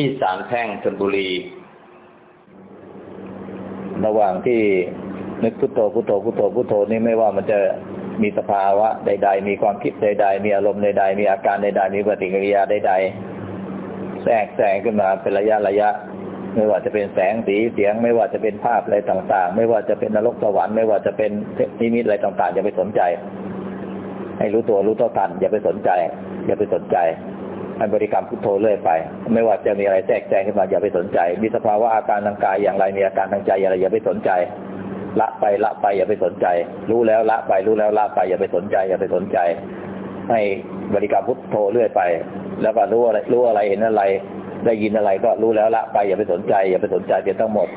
ที่ศาลแพ่งชนบุรี ระหว่างที่นึกพุทโธพุทโธพุทโธพุทโธนี่ไม่ว่ามันจะมีสภาวะใด ๆ มีความคิดใด ๆ มีอารมณ์ใด ๆ มีอาการใด ๆ มีปฏิกิริยาใด ๆ แทรกแซงขึ้นมาเป็นระยะระยะ ไม่ว่าจะเป็นแสงสีเสียง ไม่ว่าจะเป็นภาพอะไรต่าง ๆ ไม่ว่าจะเป็นนรกสวรรค์ไม่ว่าจะเป็นนิมิตอะไรต่างๆอย่าไปสนใจ ให้รู้ตัวรู้ตัวทันอย่าไปสนใจ อย่าไปสนใจ ให้บริกรรมพุทโธเรื่อยไป ไม่ว่าจะมีอะไรแทรกแซงขึ้นมาอย่าไปสนใจ มีสภาวะอาการทางกายอย่างไรมีอาการทางใจอย่างไรอย่าไปสนใจ ละไปละไปอย่าไปสนใจ รู้แล้วละไปรู้แล้วละไปอย่าไปสนใจ อย่าไปสนใจ ให้บริกรรมพุทโธเรื่อยไป แล้วก็รู้อะไรรู้อะไรเห็นอะไร ได้ยินอะไรก็รู้แล้วละไปอย่าไปสนใจ อย่าไปสนใจเพียงทั้งหมด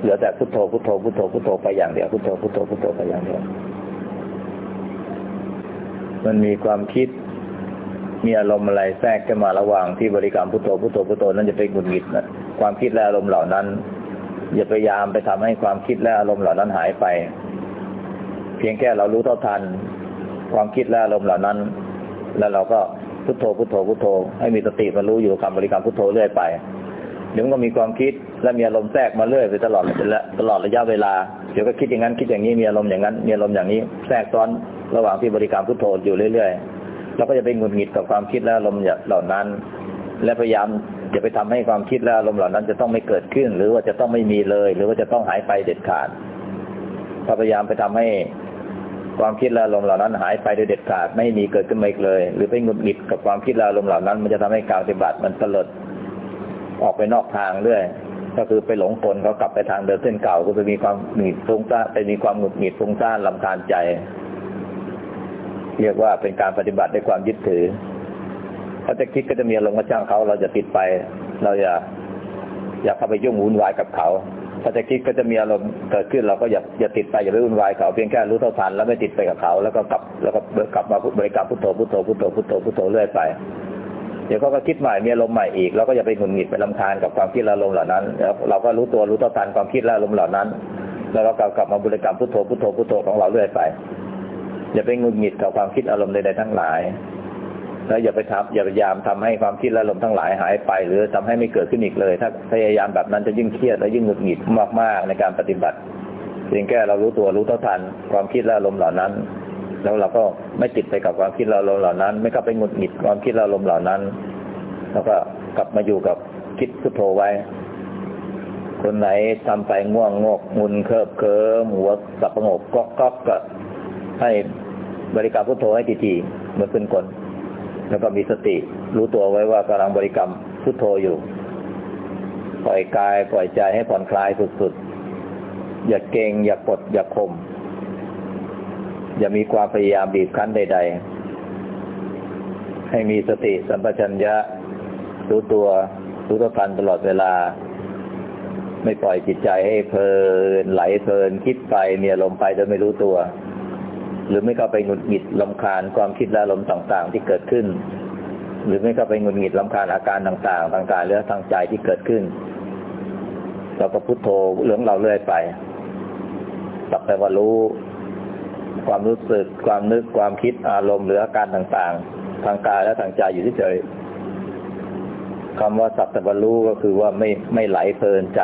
เหลือแต่พุทโธพุทโธพุทโธพุทโธไปอย่างเดียวพุทโธพุทโธพุทโธไปอย่างเดียวมันมีความคิด มีอารมณ์อะไรแทรกขึ้นมาระหว่างที่บริกรรมพุทโธพุทโธพุทโธนั้นจะเป็นหงุดหงิดนะความคิดและอารมณ์เหล่านั้น อย่าพยายามไปทำให้ความคิดและอารมณ์เหล่านั้นหายไป เพียงแค่เรารู้เท่าทัน ความคิดและอารมณ์เหล่านั้น แล้วเราก็พุทโธพุทโธพุทโธ ให้มีสติมารู้อยู่คำบริกรรมพุทโธเรื่อยไปเดี๋ยวมันก็มีความคิดและมีอารมณ์แทรกมาเรื่อยไปตลอดตลอดระยะเวลาเดี๋ยวก็คิดอย่างนั้นคิดอย่างนี้มีอารมณ์อย่างนั้นมีอารมณ์อย่างนี้แทรกซ้อนระหว่างที่บริกรรมพุทโธอยู่เรื่อยๆ เราก็จะไปหงุดหงิดกับความคิดและอารมณ์เหล่านั้น และพยายามอย่าไปทำให้ความคิดและอารมณ์เหล่านั้นจะต้องไม่เกิดขึ้น หรือว่าจะต้องไม่มีเลย หรือว่าจะต้องหายไปเด็ดขาดพยายามไปทำให้ความคิดและอารมณ์เหล่านั้น หายไปโดยเด็ดขาดไม่มีเกิดขึ้นมาอีกเลย หรือไปหงุดหงิดกับความคิดและอารมณ์เหล่านั้น มันจะทำให้การปฏิบัติมันตลดออกไปนอกทางเรื่อยก็คือไปหลงกลเขากลับไปทางเดินเส้นเก่าก็ไปมีความหงิดฟุ้งซ่านไปมีความหงุดหงิดฟุ้งซ่านลำคาญใจ เรียกว่าเป็นการปฏิบัติด้วยความยึดถือเขาจะคิดก็จะมีอารมณ์กระช่างเขาเราจะติดไป เราอย่าอย่าเข้าไปยุ่งวุ่นวายกับเขาถ้าจะคิดก็จะมีอารมณ์เกิดขึ้นเราก็อย่าอย่าติดไปอย่าไปวุ่นวายเขาเพียงแค่รู้เท่าทันแล้วไม่ติดไปกับเขา แล้วก็กลับแล้วก็กลับมาบริกรรมพุทโธพุทโธพุทโธพุทโธพุทโธเรื่อยไปเดี๋ยวเขาก็คิดใหม่มีอารมณ์ใหม่อีกเราก็อย่าไปหงุดหงิดไปลำคาญกับความคิดอารมณ์เหล่านั้นแล้วเราก็รู้ตัวรู้เท่าทันความคิดอารมณ์เหล่านั้น แล้วเรากลับมาบริกรรมพุทโธพุทโธพุทโธของเราเรื่อยไป อย่าไปงุดหงิดกับความคิดอารมณ์ใดๆทั้งหลาย แล้วอย่าไปทำอย่าพยายามทำให้ความคิดอารมณ์ทั้งหลายหายไป หรือทำให้ไม่เกิดขึ้นอีกเลย ถ้าพยายามแบบนั้นจะยิ่งเครียดและยิ่งหงุดหงิดมากๆในการปฏิบัติเพียงแค่เรารู้ตัวรู้เท่าทันความคิดและอารมณ์เหล่านั้น แล้วเราก็ไม่ติดไปกับความคิดอารมณ์เหล่านั้น ไม่ก็ไปหงุดหงิดความคิดอารมณ์เหล่านั้น แล้วก็กลับมาอยู่กับคิดพุทโธไว้ คนไหนทำไปง่วงงกงุนเคิบเคิมหัวสับประงกก๊อกก๊อกก็ ให้บริกรรมพุทโธให้ทีๆเมื่อนเป็นคนแล้วก็มีสติ รู้ตัวไว้ว่ากำลังบริกรรมพุทโธอยู่ ปล่อยกายปล่อยใจให้ผ่อนคลายสุดๆ อย่าเก่งอย่ากด อย่าข่มอย่ามีความพยายามบีบคั้นใด ๆ ให้มีสติสัมปชัญญะ รู้ตัวรู้ตัวกันตลอดเวลา ไม่ปล่อยจิตใจให้เพลินไหลเพลินคิดไปมีอารมณ์ไปโดยไม่รู้ตัว หรือไม่เข้าไปหงุดหงิดลำคาญความคิดและอารมณ์ต่างๆ ที่เกิดขึ้น หรือไม่เข้าไปหงุดหงิดลำคาญอาการต่างๆ ทางกายหรือทางใจที่เกิดขึ้น เราก็พุโทโธเรื่องเราเรื่อยไปสักแต่ว่ารู้ ความรู้สึก ความนึกความคิดอารมณ์หรืออาการต่างๆ ทางกายและทางใจอยู่ที่เฉยคำว่าสัพตะรู้ก็คือว่าไม่ไม่ไหลเพลินใจ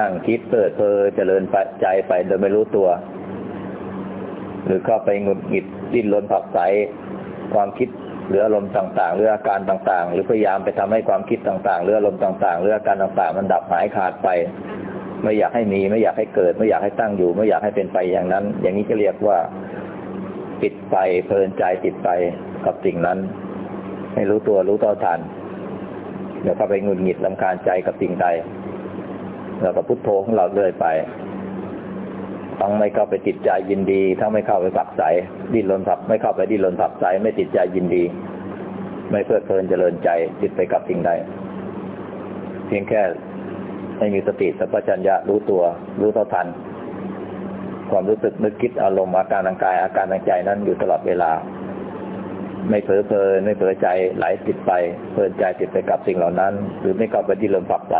นั่งคิดเปิดเพลิเจริญใจไปโดยไม่รู้ตัว หรือเข้าไปงุดหงิดดิ้นรนผักใสความคิดหรืออารมณ์ต่างๆ หรืออาการต่างๆ หรือพยายามไปทำให้ความคิดต่างๆ หรืออารมณ์ต่างๆ หรืออาการต่างๆ มันดับหายขาดไป ไม่อยากให้มีไม่อยากให้เกิด ไม่อยากให้ตั้งอยู่ ไม่อยากให้เป็นไปอย่างนั้น อย่างนี้จะเรียกว่าปิดไปเพลินใจติดไปกับสิ่งนั้น ให้รู้ตัวรู้ต่อทันเดี๋ยวก็ไปงุนหงิดลำคาญใจกับสิ่งใดแล้วก็พุทโธของเราเรื่อยไป ทั้งไม่เข้าไปติดใจยินดี ทั้งไม่เข้าไปผักใสดิ้นรนผักไม่เข้าไปดิ้นรนผักใสไม่ติดใจยินดี ไม่เพลิดเพลินเจริญใจติดไปกับสิ่งใด เพียงแค่ไม่มีสติสัพพัญญะรู้ตัวรู้เท่าทัน ความรู้สึกนึกคิดอารมณ์อาการทางกายอาการทางใจนั้นอยู่ตลอดเวลา ไม่เผลอเพลินไม่เผลอใจไหลติดไปเพลินใจติดไปกับสิ่งเหล่านั้น หรือไม่เข้าไปที่ลมฝักใส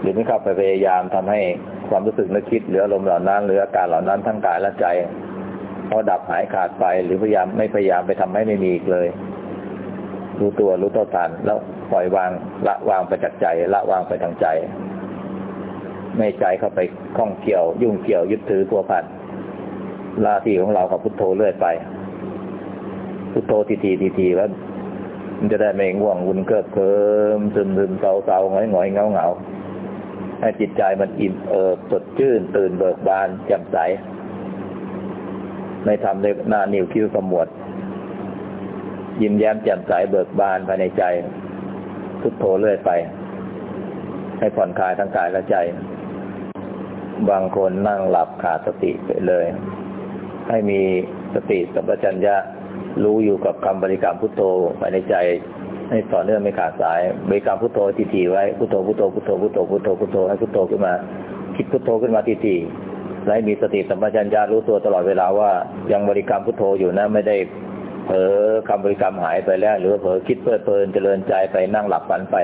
หรือไม่เข้าไปพยายามทำให้ความรู้สึกนึกคิดหรืออารมณ์เหล่านั้น หรืออาการเหล่านั้นทั้งกายและใจพอดับหายขาดไป หรือพยายามไม่พยายามไปทำให้ไม่มีอีกเลย รู้ตัวรู้ตัวทันแล้วปล่อยวางละวางไปจากใจ ละวางไปทางใจ ไม่ใจเข้าไปข้องเกี่ยว ยุ่งเกี่ยวยึดถือตัวพันลาที่ของเรากับพุทโธเรื่อยไป พุทโธทีทีทีทีแล้วมันจะได้ไม่ง่วงวุ่นเกิดเคิมซึมซึมเศร้าเศร้าหงอยหงอยเงาเงา ให้จิตใจมันอิ่มเอิบสดชื่น ตื่นเบิกบานแจ่มใส ไม่ทำในหน้านิ้วคิ้วขมวด ยิ้มแย้มแจ่มใสเบิกบานภายในใจ พุทโธเรื่อยไป ให้ผ่อนคลายทั้งกายและใจ บางคนนั่งหลับขาดสติไปเลย ให้มีสติสัมปชัญญะรู้อยู่กับคำบริกรรมพุทโธภายในใจ ให้ต่อเนื่องไม่ขาดสายบริกรรมพุทโธทีๆไว้พุทโธพุทโธพุทโธพุทโธพุทโธพุทโธให้พุทโธขึ้นมา คิดพุทโธขึ้นมาทีๆและมีสติสัมปชัญญะรู้ตัวตลอดเวลาว่ายังบริกรรมพุทโธอยู่นะไม่ได้เผลอคำบริกรรมหายไปแล้ว หรือเผลอคิดเพลิดเพลินเจริญใจไปนั่งหลับฝันไป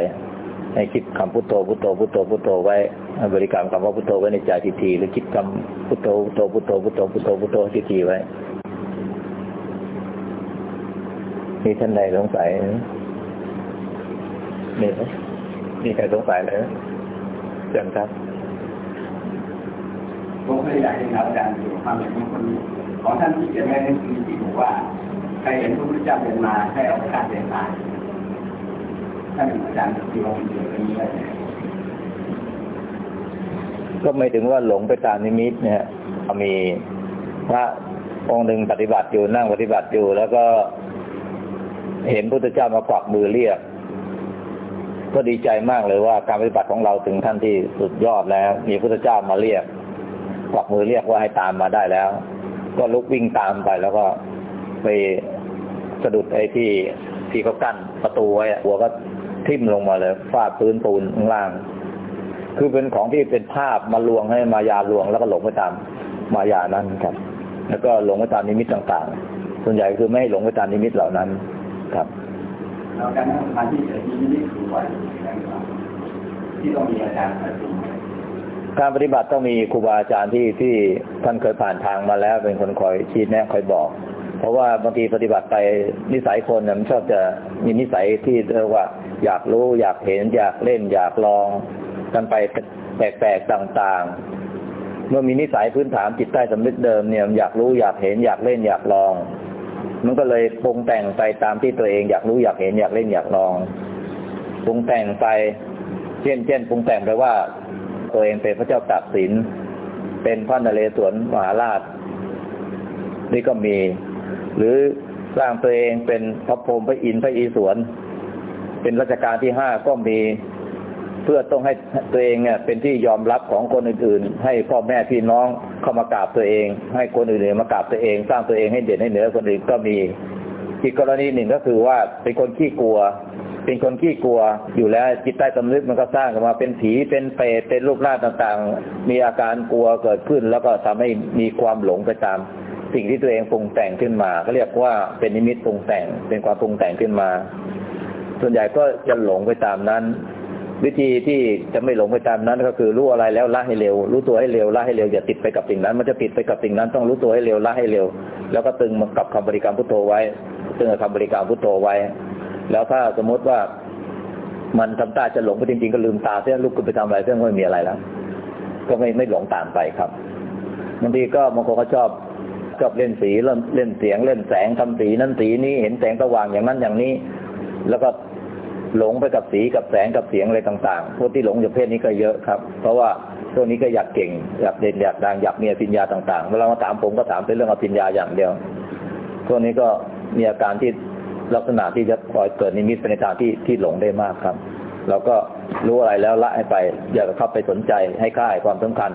ให้คิดคำพุทโธพุทโธพุทโธพุทโธไว้บริกรรมคำว่าพุทโธไว้ในใจทีๆหรือคิดคำพุทโธพุทโธพุทโธพุทโธพุทโธพุทโธทีๆไว้มีท่านใดสงสัย มีไหมมีใครสงสัยเลยเชิญครับผมเคยอยากให้อาจารย์อยู่ความเห็นของคนของท่านที่เขียนไว้ในหนังสือที่บอกว่าใครเห็นพระพุทธเจ้าเดินมาให้เอาไปฆ่าเสียตายท่านอาจารย์ที่ว่าเป็นเรื่องนี้ได้ก็ไม่ถึงว่าหลงไปตามนิมิตเนี่ยมีพระองค์หนึ่งปฏิบัติอยู่นั่งปฏิบัติอยู่ แล้วก็เห็นพุทธเจ้ามากวักมือเรียก ก็ดีใจมากเลยว่าการปฏิบัติของเราถึงท่านที่สุดยอดแล้ว มีพุทธเจ้ามาเรียกกวักมือเรียกว่าให้ตามมาได้แล้ว ก็ลุกวิ่งตามไปแล้วก็ไปสะดุดไอ้ที่ที่เขากั้นประตูไว้หัวก็ทิ่มลงมาเลยฟาดพื้นปูนข้างล่าง คือเป็นของที่เป็นภาพมาลวงให้มายาลวงแล้วก็หลงไปตามมายานั้นครับ แล้วก็หลงไปตามนิมิตต่างๆ ส่วนใหญ่คือไม่ให้หลงไปตามนิมิตเหล่านั้นครับ แล้วการนั่งสมาธิแต่ที่นี่คือวันที่ต้องมีอาจารย์คอยดูการปฏิบัติต้องมีครูบาอาจารย์ที่ที่ท่านเคยผ่านทางมาแล้ว เป็นคนคอยชี้แนะคอยบอก เพราะว่าบางทีปฏิบัติไปนิสัยคนเนี่ยมันชอบจะมีนิสัยที่เรียกว่า อยากรู้อยากเห็น อยากเล่น อยากลองกันไปแปลกๆต่างๆ เมื่อมีนิสัยพื้นฐานจิตใต้สำนึกเดิมเนี่ยอยากรู้อยากเห็นอยากเล่นอยากลอง มันก็เลยปรุงแต่งไปตามที่ตัวเองอยากรู้อยากเห็นอยากเล่นอยากลองปรุงแต่งไป เช่นเช่นปรุงแต่งไปว่า ตัวเองเป็นพระเจ้าตากสินเป็นพระนเรศวรมหาราช นี่ก็มี หรือสร้างตัวเองเป็นพระพรหมพระอินทร์พระอีศวรเป็นรัชกาลที่ห้าก็มี เพื่อต้องให้ตัวเองเนี่ยเป็นที่ยอมรับของคนอื่นๆ ให้พ่อแม่พี่น้องเข้ามากราบตัวเอง ให้คนอื่นๆมากราบตัวเอง สร้างตัวเองให้เด่นให้เหนือคนอื่นก็มีอีกกรณีหนึ่งก็คือว่าเป็นคนขี้กลัว เป็นคนขี้กลัว อยู่แล้วจิตใต้สำนึกมันก็สร้างขึ้นมาเป็นผีเป็นเปรตเป็นรูปร่างต่างๆ มีอาการกลัวเกิดขึ้น แล้วก็ทำให้มีความหลงไปตาม สิ่งที่ตัวเองปรุงแต่งขึ้นมาเขาเรียกว่าเป็นนิมิตปรุงแต่ง เป็นความปรุงแต่งขึ้นมา ส่วนใหญ่ก็จะหลงไปตามนั้น วิธีที่จะไม่หลงไปตามนั้น ก็คือรู้อะไรแล้วละให้เร็ว รู้ตัวให้เร็วละให้เร็วอย่าติดไปกับสิ่งนั้น มันจะติดไปกับสิ่งนั้นต้องรู้ตัวให้เร็วละให้เร็ว แล้วก็ตึงมันกับคำบริกรรมพุทโธไว้ ตึงกับคำบริกรรมพุทโธไว้ แล้วถ้าสมมติว่ามันทำตาจะหลงไปจริงๆก็ลืมตาเสียลุกขึ้นไปทำอะไรเสียไม่มีอะไรแล้วก็ไม่ไม่หลงตามไปครับบางทีก็บางคนก็ชอบชอบเล่นสีเล่นเล่นเสียงเล่นแสงทำสีนั้นสีนี้เห็นแสงสว่างอย่างนั้นอย่างนี้ แล้วก็ หลงไปกับสีกับแสงกับเสียงอะไรต่างๆพวกที่หลงอย่างเพศนี้ก็เยอะครับ เพราะว่าช่วงนี้ก็อยากเก่งอยากเด่นอยากดังอยากมีอภิญญาต่างๆเวลามาถามผมก็ถามเป็นเรื่องอภิญญาอย่างเดียวช่วงนี้ก็มีอาการที่ลักษณะที่จะคอยเกิดนิมิตในทางที่ที่หลงได้มากครับเราก็รู้อะไรแล้วละให้ไป อย่าเข้าไปสนใจให้ค่ายความสำคัญ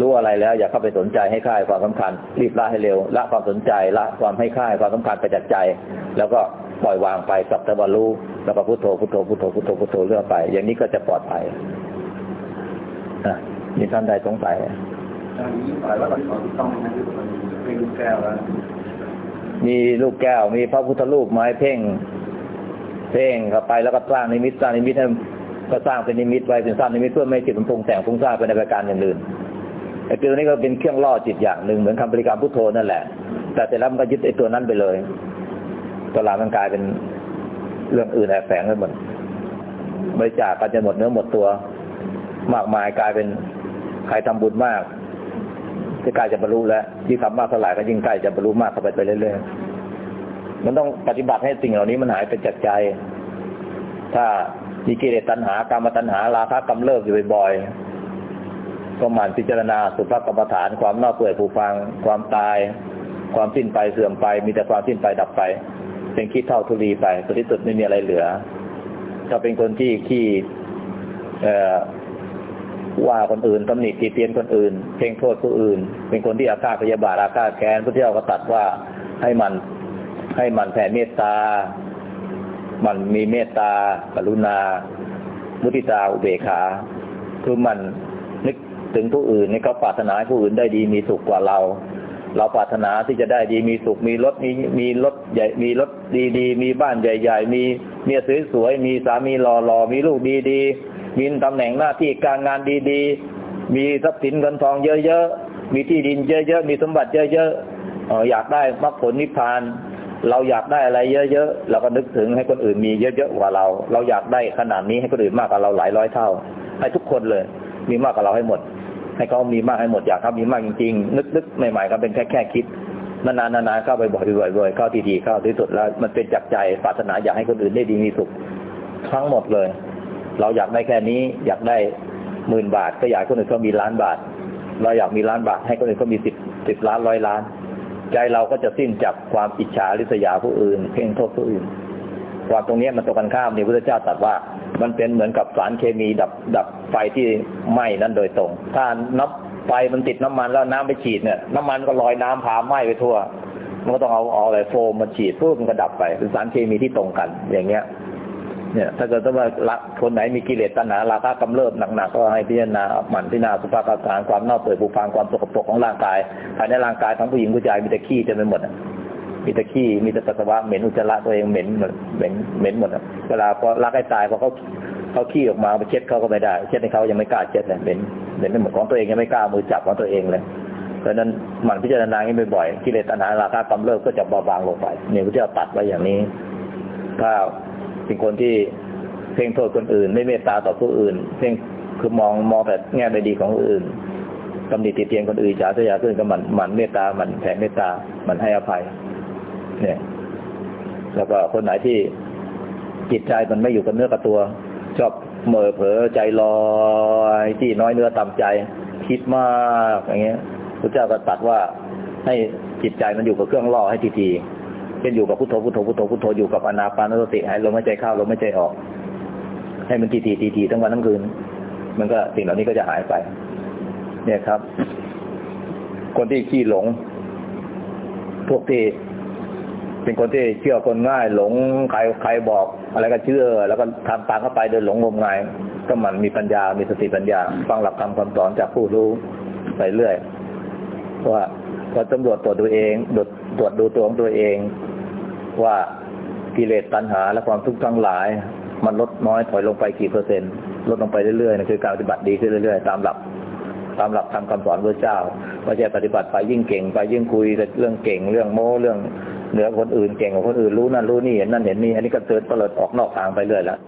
รู้อะไรแล้วอย่าเข้าไปสนใจให้ค่ายความสำคัญ รีบละให้เร็วละความสนใจละความให้ค่ายความสำคัญไปจากใจ แล้วก็ ปล่อยวางไปสับตะวันรู้แล้วก็พุทโธพุทโธพุทโธพุทโธพุทโธเรื่อยไป อย่างนี้ก็จะปลอดภัยนะมีท่านใดสงสัยตอนนี้ฝ่ายว่าที่ของต้องนะคือคนเป็นแก้วแล้วมีลูกแก้ว มีพระพุทธรูปไม้เพ่ง เพ่งเข้าไปแล้วก็สร้างนิมิตสร้างนิมิตให้ก็สร้างเป็นนิมิตไว้เป็นสร้างนิมิตเพื่อไม่ให้จิตมันปรุงแต่งปรุงสร้างไปในประการอย่างอื่นไอ้ตัวนี้ก็เป็นเครื่องล่อจิตอย่างหนึ่งเหมือนคำบริกรรมพุทโธนั่นแหละ แต่เสร็จแล้วมันก็ยึดไอ้ตัวนั้นไปเลย ตลังมันกลายเป็นเรื่องอื่นแอบแฝงไปหมดบริจาคกันจะหมดเนื้อหมดตัว มากมายกลายเป็นใครทำบุญมากจะใกล้จะบรรลุแล้วยิ่งทำมากเท่าไหร่ก็ยิ่งใกล้จะบรรลุมากเข้าไปไปเรื่อยๆมันต้องปฏิบัติให้สิ่งเหล่านี้มันหายไปจากใจ ถ้ามีกิเลสตัณหากรรมตัณหาราคะกำเริบอยู่บ่อยๆก็หมั่นพิจารณาสุภกรรมฐานความน่าเปื่อยผูฟัง ความตาย ความสิ้นไปเสื่อมไป มีแต่ความสิ้นไปดับไป เป็นขี้เท่าทุลีไปสุดที่สุดไม่มีอะไรเหลือ ถ้าเป็นคนที่ขี้ว่าคนอื่นตำหนิตีเตียนคนอื่น เพ่งโทษผู้อื่น เป็นคนที่อาฆาตพยาบาทอาฆาตแค้นพระเจ้าก็ตัดว่าให้มันให้มันแผ่เมตตา มันมีเมตตากรุณา มุติตาอุเบกขา คือมันนึกถึงผู้อื่นในเขาปรารถนาให้ผู้อื่นได้ดีมีสุขกว่าเรา เราปรารถนาที่จะได้ดีมีสุขมีรถมีมีรถใหญ่มีรถดีๆ มีบ้านใหญ่ ๆ มีเมียสวยๆมีสามีหล่อๆมีลูกดีๆมีตำแหน่งหน้าที่การงานดีๆ มีทรัพย์สินเงินทองเยอะๆมีที่ดินเยอะๆมีสมบัติเยอะๆอยากได้มรรคผลนิพพาน เราอยากได้อะไรเยอะๆเราก็นึกถึงให้คนอื่นมีเยอะๆกว่าเรา เราอยากได้ขนาดนี้ให้คนอื่นมากกว่าเราหลายร้อยเท่า ให้ทุกคนเลย มีมากกว่าเราให้หมด ให้เขามีมากให้หมดอยากเขามีมากจริงๆนึกๆใหม่ๆก็เป็นแค่แค่คิดนานๆนานๆเข้าไปบ่อยๆเข้าทีๆเข้าที่สุดแล้ว มันเป็นจากใจปรารถนาอยากให้คนอื่นได้ดีมีสุขทั้งหมดเลย เราอยากได้แค่นี้ อยากได้หมื่นบาท ก็อยากคนอื่นเขามีล้านบาท เราอยากมีล้านบาท ให้คนอื่นเขามีสิบสิบล้านร้อยล้าน ใจเราก็จะสิ้นจากความอิจฉาริษยาผู้อื่น เพ่งโทษผู้อื่นความตรงนี้มันตรงกันข้ามนี่พระเจ้าตรัสว่า มันเป็นเหมือนกับสารเคมีดับดับไฟที่ไหม้นั้นโดยตรง ถ้านับไฟมันติดน้ำมันแล้วน้ำไปฉีดเนี่ยน้ำมันก็ลอยน้ำพาไหม้ไปทั่ว มันก็ต้องเอาเอาอะไรโฟมมาฉีดปุ๊บมันก็ดับไปเป็นสารเคมีที่ตรงกันอย่างเงี้ยเนี่ย ถ้าเกิดว่าละคนไหนมีกิเลสตัณหาราคะกำเริบหนักๆก็ให้พิจารณาหมั่นพิจารณาสุภาพการความเน่าเปื่อยผุพังความสกปรกของร่างกายภายในร่างกายทั้งผู้หญิงผู้ชายมีแต่ขี้เต็มไปหมด มีต่ขี้มีต่ปัสสาวะเหม็นอุจจาระตัวเองเหม็นหมดเหม็นเหม็นหมดเวลาพอรักให้ตายพอเขาเขาขี้ออกมาไปเช็ดเขาก็ไม่ได้ เช็ดให้เขายังไม่กล้าเช็ดเลยเหม็นเหม็นไม่หมดของตัวเองยังไม่กล้ามือจับของตัวเองเลยเพราะนั้นหมั่นพิจารณาให้บ่อยๆกิเลสตัณหาราคะกำเริบก็จะเบาบางลงไปเนี่ยพระเจ้าตัดไว้อย่างนี้ ถ้าเป็นคนที่เพ่งโทษคนอื่น ไม่เมตตาต่อผู้อื่นเพ่งคือมองมองแต่แง่ไม่ดีของอื่นกำหนิติเตียนคนอื่นจ๋าเสียขึ้นก็หมันมันเมตตาหมันแผ่เมตตาหมันให้อภัย เนี่ย แล้วก็คนไหนที่จิตใจมันไม่อยู่กับเนื้อกับตัว ชอบเมื่อเผลอใจลอยที่น้อยเนื้อต่ำใจ คิดมากอย่างเงี้ยพระเจ้าก็ตัดว่าให้จิตใจมันอยู่กับเครื่องล่อให้ทีๆเป็นอยู่กับพุทโธพุทโธพุทโธพุทโธอยู่กับอนาปานสติให้ลมหายใจเข้าลมหายใจออก ให้มันทีทีทีทีทั้งวันทั้งคืน มันก็สิ่งเหล่านี้ก็จะหายไป เนี่ยครับ คนที่ขี้หลง พวกที่ เป็นคนที่เชื่อคนง่าย หลงใครใครบอก อะไรก็เชื่อ แล้วก็ทำตามเข้าไปเดินหลงงมงายก็มันมีปัญญา มีสติปัญญา ฟังหลักธรรมคำสอนจากผู้รู้ไปเรื่อยว่าพอตำรวจตรวจตัวเองตรวจดูตัวของตัวเอง ว่ากิเลสตัณหา และความทุกข์ทั้งหลาย มันลดน้อยถอยลงไปกี่เปอร์เซ็นต์ลดลงไปเรื่อยๆนะคือการปฏิบัติดีขึ้นเรื่อยๆ ตามหลักตามหลักทำคำสอนพระเจ้าไม่ใช่ปฏิบัติไปยิ่งเก่งไปยิ่งคุยเรื่องเก่งเรื่องโม้เรื่อง เหนือคนอื่นเก่งกว่าคนอื่นรู้นั่นรู้นี่เห็นนั่นเห็นนี่อันนี้ก็เติร์ดเปิดออกนอกทางไปเรื่อยแล้ว